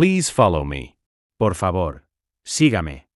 Please follow me. Por favor, sígame.